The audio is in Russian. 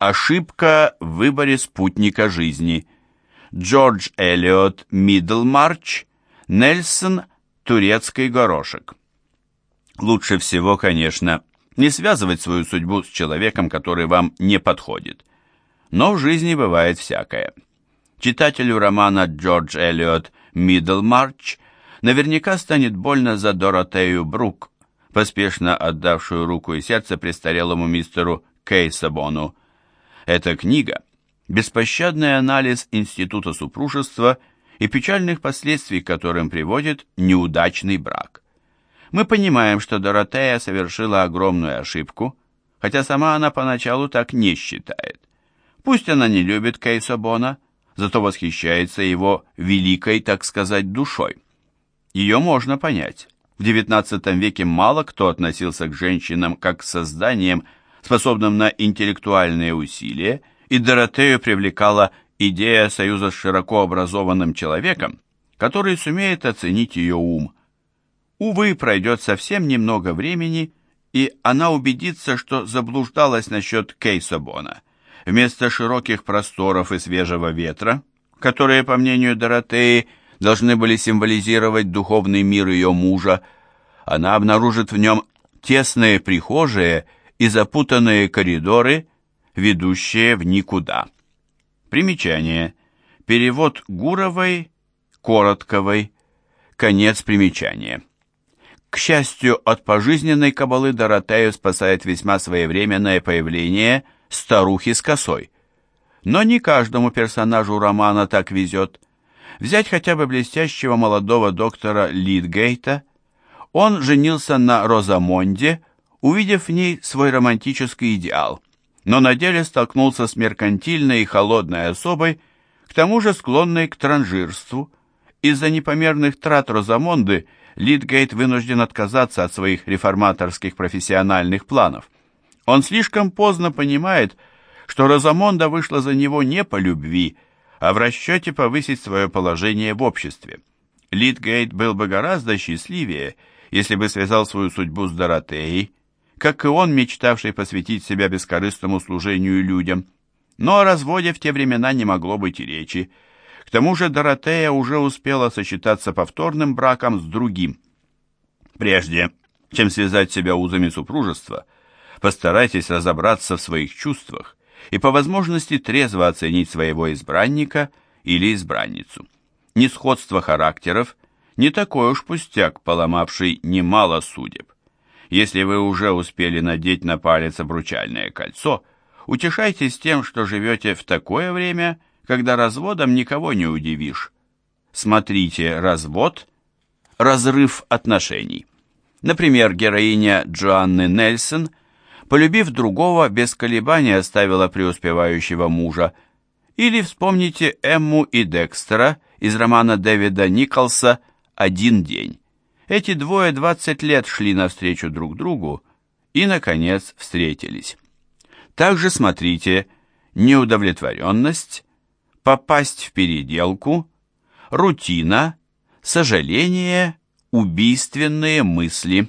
Ошибка в выборе спутника жизни. Джордж Эллиот Мидлмарч, Нельсон Турецкий горошек. Лучше всего, конечно, не связывать свою судьбу с человеком, который вам не подходит. Но в жизни бывает всякое. Читателю романа Джордж Эллиот Мидлмарч наверняка станет больно за Доротею Брук, поспешно отдавшую руку и сердце престарелому мистеру Кейсабону. Эта книга – беспощадный анализ института супружества и печальных последствий, к которым приводит неудачный брак. Мы понимаем, что Доротея совершила огромную ошибку, хотя сама она поначалу так не считает. Пусть она не любит Кейсабона, зато восхищается его великой, так сказать, душой. Ее можно понять. В XIX веке мало кто относился к женщинам как к созданиям, способным на интеллектуальные усилия, и Доротею привлекала идея союза с широко образованным человеком, который сумеет оценить ее ум. Увы, пройдет совсем немного времени, и она убедится, что заблуждалась насчет Кейсабона. Вместо широких просторов и свежего ветра, которые, по мнению Доротеи, должны были символизировать духовный мир ее мужа, она обнаружит в нем тесные прихожие и запутанные коридоры, ведущие в никуда. Примечание. Перевод Гуровой, Коротковой. Конец примечания. К счастью, от пожизненной кабалы Доротею спасает весьма своевременное появление старухи с косой. Но не каждому персонажу романа так везет. Взять хотя бы блестящего молодого доктора Лидгейта. Он женился на Розамонде, увидев в ней свой романтический идеал, но на деле столкнулся с меркантильной и холодной особой, к тому же склонной к транжирству. Из-за непомерных трат Розамонды Литгейт вынужден отказаться от своих реформаторских профессиональных планов. Он слишком поздно понимает, что Розамонда вышла за него не по любви, а в расчете повысить свое положение в обществе. Литгейт был бы гораздо счастливее, если бы связал свою судьбу с Доротеей, как и он, мечтавший посвятить себя бескорыстному служению людям. Но о разводе в те времена не могло быть и речи. К тому же Доротея уже успела сочетаться повторным браком с другим. Прежде чем связать себя узами супружества, постарайтесь разобраться в своих чувствах и по возможности трезво оценить своего избранника или избранницу. Несходство характеров не такой уж пустяк, поломавший немало судеб. Если вы уже успели надеть на палец обручальное кольцо, утешайтесь тем, что живете в такое время, когда разводом никого не удивишь. Смотрите «Развод», «Разрыв отношений». Например, героиня Джоанны Нельсон, полюбив другого, без колебаний оставила преуспевающего мужа. Или вспомните Эмму и Декстера из романа Дэвида Николса «Один день». Эти двое 20 лет шли навстречу друг другу и, наконец, встретились. Также смотрите «Неудовлетворенность», «Попасть в переделку», «Рутина», «Сожаление», «Убийственные мысли».